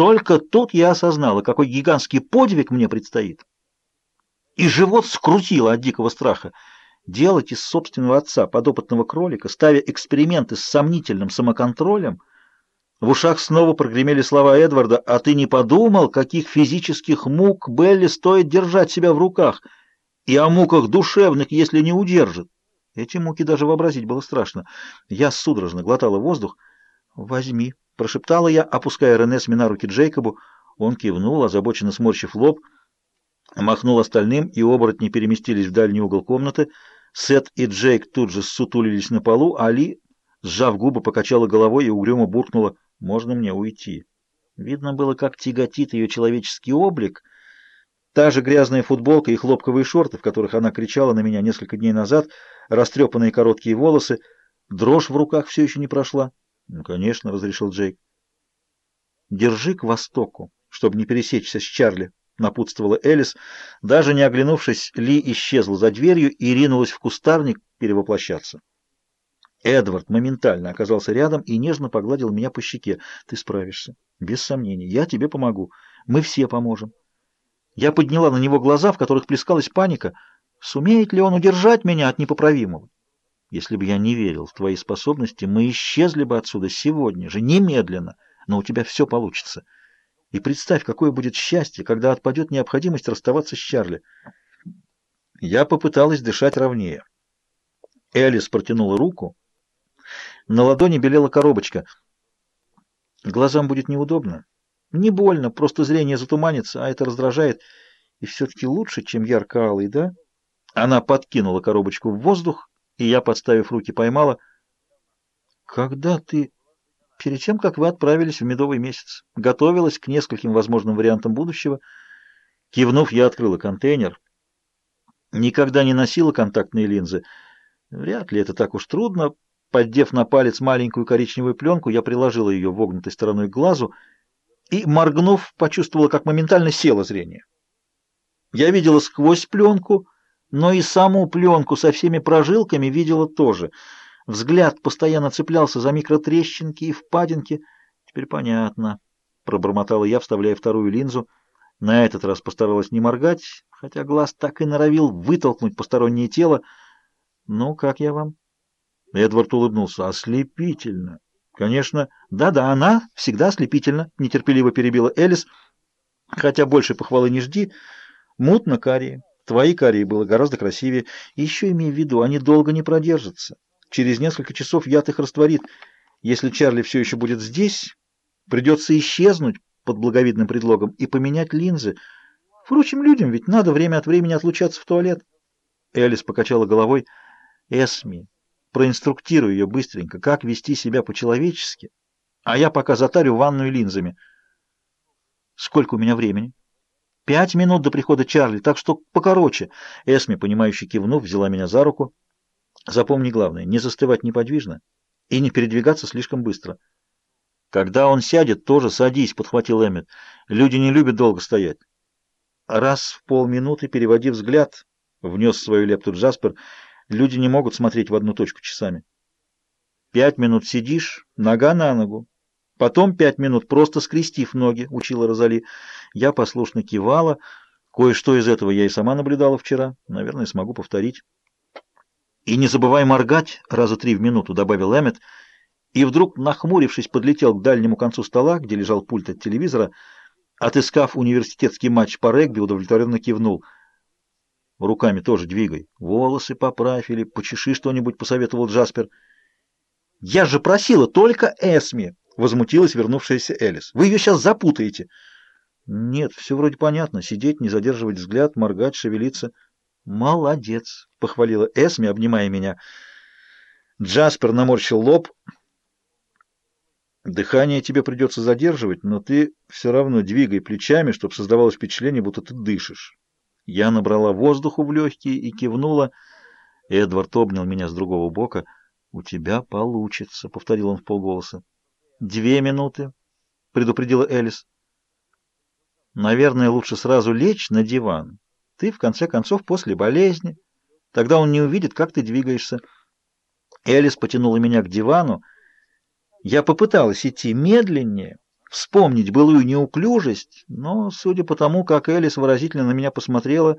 Только тут я осознала, какой гигантский подвиг мне предстоит. И живот скрутило от дикого страха. Делать из собственного отца подопытного кролика, ставя эксперименты с сомнительным самоконтролем, в ушах снова прогремели слова Эдварда «А ты не подумал, каких физических мук Белли стоит держать себя в руках, и о муках душевных, если не удержит?» Эти муки даже вообразить было страшно. Я судорожно глотала воздух. «Возьми», — прошептала я, опуская Ренесми на руки Джейкобу. Он кивнул, озабоченно сморщив лоб, махнул остальным, и оборотни переместились в дальний угол комнаты. Сет и Джейк тут же сутулились на полу, а Али, сжав губы, покачала головой и угрюмо буркнула «Можно мне уйти?» Видно было, как тяготит ее человеческий облик. Та же грязная футболка и хлопковые шорты, в которых она кричала на меня несколько дней назад, растрепанные короткие волосы, дрожь в руках все еще не прошла. «Ну, конечно», — разрешил Джейк. «Держи к востоку, чтобы не пересечься с Чарли», — напутствовала Элис. Даже не оглянувшись, Ли исчезла за дверью и ринулась в кустарник перевоплощаться. Эдвард моментально оказался рядом и нежно погладил меня по щеке. «Ты справишься. Без сомнений. Я тебе помогу. Мы все поможем». Я подняла на него глаза, в которых плескалась паника. Сумеет ли он удержать меня от непоправимого? Если бы я не верил в твои способности, мы исчезли бы отсюда сегодня же, немедленно. Но у тебя все получится. И представь, какое будет счастье, когда отпадет необходимость расставаться с Чарли. Я попыталась дышать ровнее. Элис протянула руку. На ладони белела коробочка. Глазам будет неудобно. Не больно, просто зрение затуманится, а это раздражает. И все-таки лучше, чем ярко-алый, да? Она подкинула коробочку в воздух, и я, подставив руки, поймала. Когда ты... Перед тем, как вы отправились в медовый месяц, готовилась к нескольким возможным вариантам будущего. Кивнув, я открыла контейнер. Никогда не носила контактные линзы. Вряд ли это так уж трудно. Поддев на палец маленькую коричневую пленку, я приложила ее вогнутой стороной к глазу и, моргнув, почувствовала, как моментально село зрение. Я видела сквозь пленку, но и саму пленку со всеми прожилками видела тоже — Взгляд постоянно цеплялся за микротрещинки и впадинки. Теперь понятно, пробормотала я, вставляя вторую линзу. На этот раз постаралась не моргать, хотя глаз так и норовил вытолкнуть постороннее тело. Ну, как я вам? Эдвард улыбнулся. Ослепительно. Конечно, да-да, она всегда ослепительна, нетерпеливо перебила Элис. Хотя больше похвалы не жди. Мутно карие. Твои карие было гораздо красивее. Еще имей в виду, они долго не продержатся. Через несколько часов яд их растворит. Если Чарли все еще будет здесь, придется исчезнуть под благовидным предлогом и поменять линзы. Впрочем, людям ведь надо время от времени отлучаться в туалет. Элис покачала головой. Эсми, проинструктируй ее быстренько, как вести себя по-человечески, а я пока затарю ванную линзами. Сколько у меня времени? Пять минут до прихода Чарли, так что покороче. Эсми, понимающе кивнув, взяла меня за руку. Запомни главное, не застывать неподвижно и не передвигаться слишком быстро. Когда он сядет, тоже садись, подхватил Эммет. Люди не любят долго стоять. Раз в полминуты, переводив взгляд, внес свою лепту Джаспер, люди не могут смотреть в одну точку часами. Пять минут сидишь, нога на ногу. Потом пять минут просто скрестив ноги, учила Розали. Я послушно кивала. Кое-что из этого я и сама наблюдала вчера. Наверное, смогу повторить. «И не забывай моргать раза три в минуту», — добавил Эммет, и вдруг, нахмурившись, подлетел к дальнему концу стола, где лежал пульт от телевизора, отыскав университетский матч по регби, удовлетворенно кивнул. «Руками тоже двигай. Волосы поправь или почеши что-нибудь», — посоветовал Джаспер. «Я же просила только Эсми!» — возмутилась вернувшаяся Элис. «Вы ее сейчас запутаете!» «Нет, все вроде понятно. Сидеть, не задерживать взгляд, моргать, шевелиться». «Молодец!» — похвалила Эсми, обнимая меня. Джаспер наморщил лоб. «Дыхание тебе придется задерживать, но ты все равно двигай плечами, чтобы создавалось впечатление, будто ты дышишь». Я набрала воздуху в легкие и кивнула. Эдвард обнял меня с другого бока. «У тебя получится», — повторил он в полголоса. «Две минуты», — предупредила Элис. «Наверное, лучше сразу лечь на диван». Ты, в конце концов, после болезни. Тогда он не увидит, как ты двигаешься. Элис потянула меня к дивану. Я попыталась идти медленнее, вспомнить былую неуклюжесть, но, судя по тому, как Элис выразительно на меня посмотрела,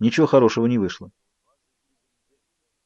ничего хорошего не вышло.